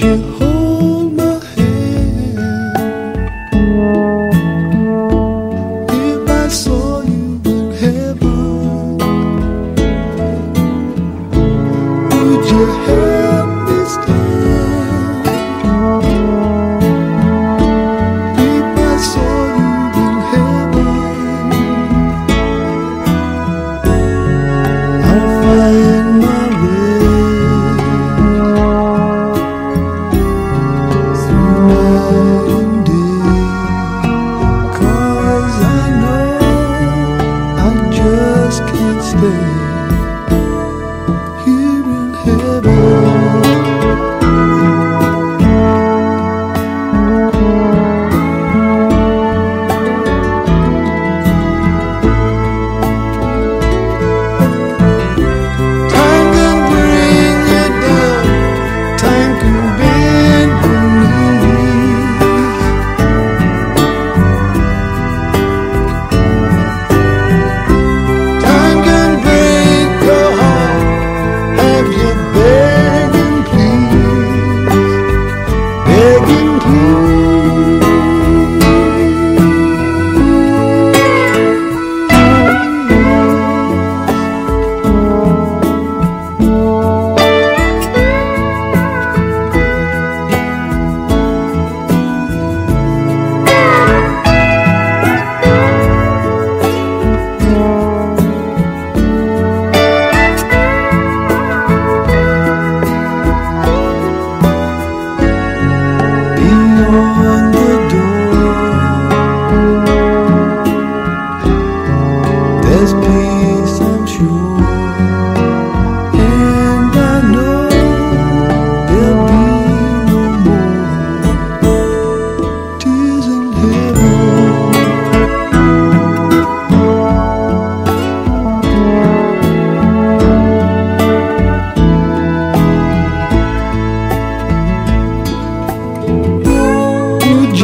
you.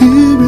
Here